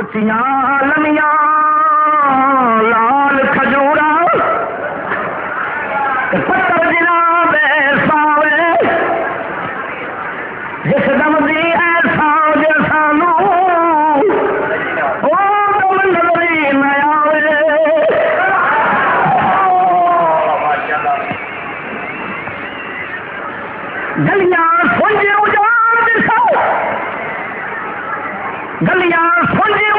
اچیاں لمیاں لال کھجورا پتر جناب ساوے جس دم دی ایسا جے او دم نظری آوے گلیاں سنج اجان گلیاں سنجی